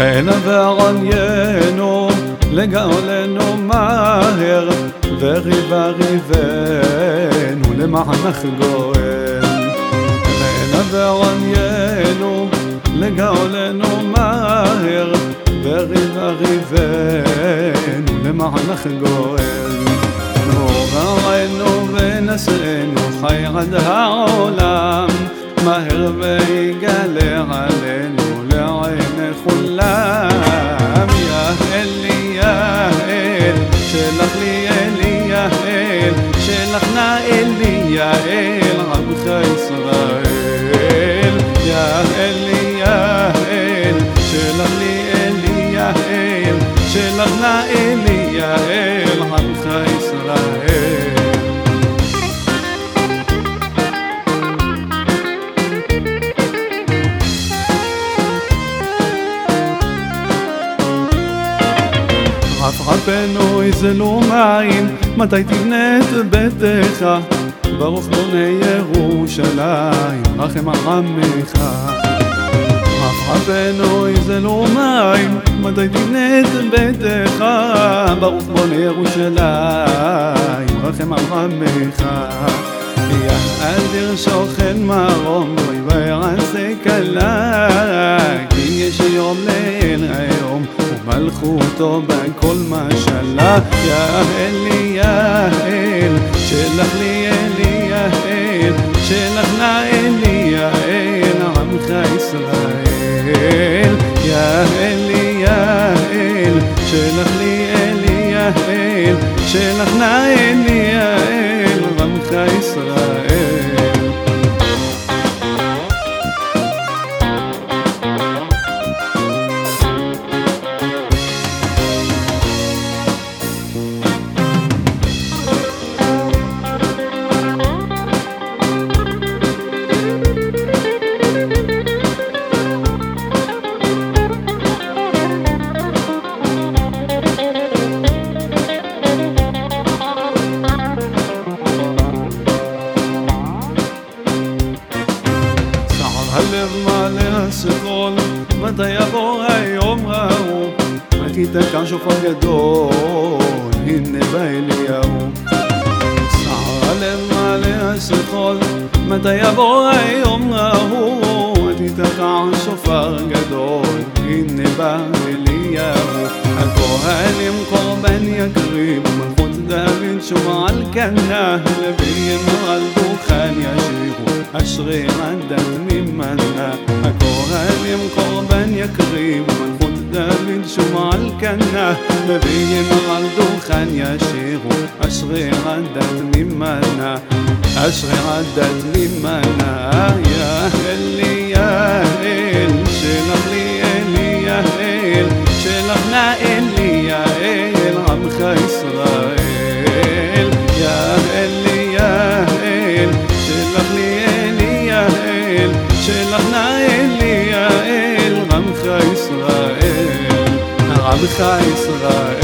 הנה ועניינו לגאולנו מהר וריבה ריבנו למענך גואל. הנה ועניינו לגאולנו מהר וריבה ריבנו למענך גואל. נורנו ונשאנו חי עד העולם מהר ויגלה יא אל עמך ישראל יא אלי יא אל שלח לי אלי יא אל שלח נא אלי יא אל עמך ישראל רב רבנו יזלו מים, מתי תבנה את ביתך? ברוך בוני ירושלים, רחם על עמך. רב רבנו יזלו מים, מתי תבנה ביתך? ברוך בוני ירושלים, רחם על עמך. יא אדיר שוכן מרום, בואי ויעשה כלה, כי יש יום ליל היום. מלכותו בכל משלה יא אלי יא אל שלח לי נא אלי יא אל עמך ישראל. יא אלי שלח לי אלי יא שלח נא אלי הלב מלא סגול, מתי יבוא היום ההוא? ראיתי תקע שופר גדול, הנה בא אליהו. סער הלב מלא סגול, מתי יבוא היום ההוא? ראיתי תקע שופר גדול, הנה בא אליהו. הכהנים קורבן יקריב, מלכות דוד שומע על כנה, לוויים על דוכן ישירו, אשרי מנדת ממנה. הכהנים קורבן יקריב, מלכות דוד שומע על כנה, לוויים על דוכן ישירו, אשרי מנדת ממנה. אשרי עדת ממנה, יא אלי יא אל, שלח לי אלי יא אל, שלח נא אלי יא אל, עמך ישראל. שלך נעל לי האל רמך ישראל רמך ישראל.